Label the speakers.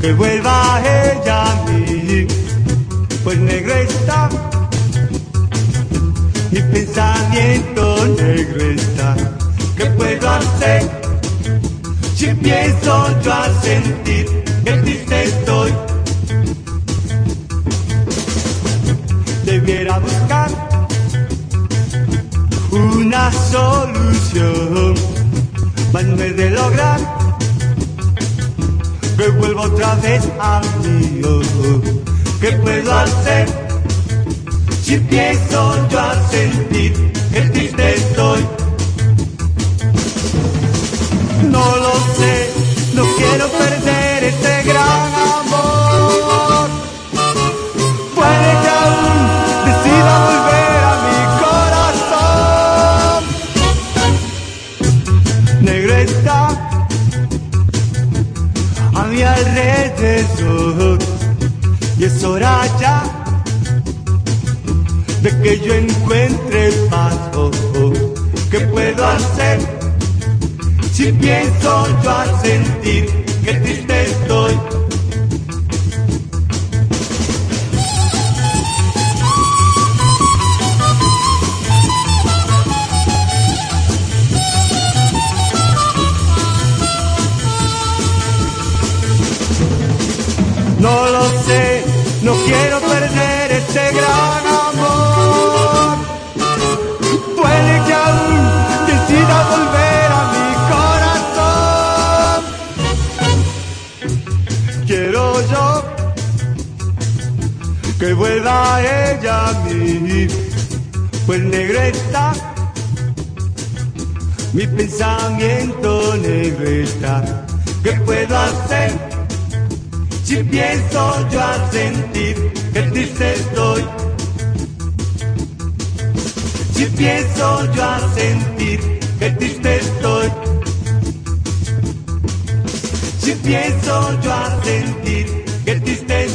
Speaker 1: que vuelva ella a mí, pues negro está, mi pensamiento negro está, ¿qué puedo hacer? Si empiezo yo a sentir que triste estoy, debiera buscar una solución, mas no de lograr que vuelva otra vez a mí. ¿Qué puedo hacer si empiezo yo a sentir que triste estoy? No lo sé, no quiero perder este mi alrededor y es hora ya de que yo encuentre paz. oh, oh. ¿Qué puedo hacer si pienso yo a sentir que triste estoy? Quiero perder este gran amor. Puede que aún decida volver a mi corazón. Quiero yo que vuelva ella a mí, pues negro está. Mi pensamiento negro está. ¿Qué puedo hacer? Si pienso yo a sentir que triste estoy, si pienso yo a sentir que triste estoy, si pienso yo a sentir que triste estoy.